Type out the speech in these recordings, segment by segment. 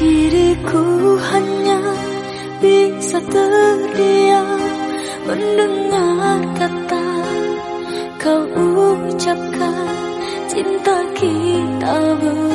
Diriku hanya bisa terdiam Mendengar kata kau ucapkan Cinta kita ber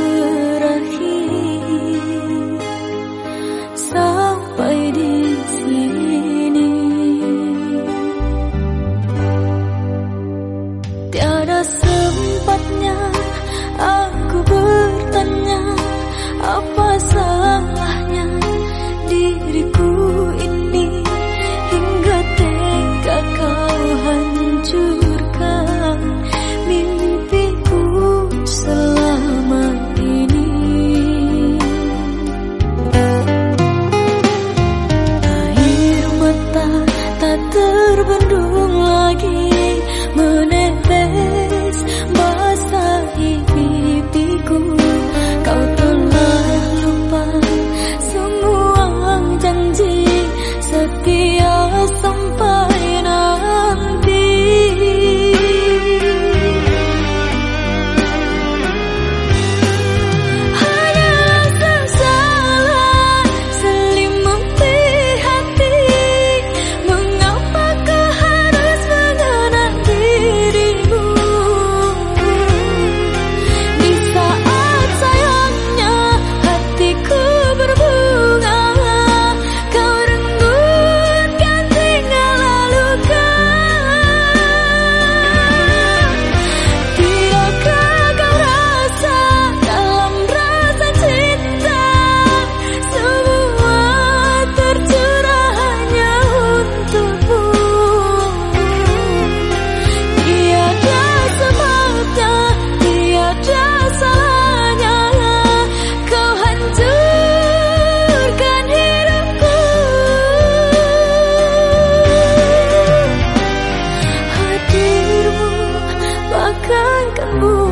Ooh.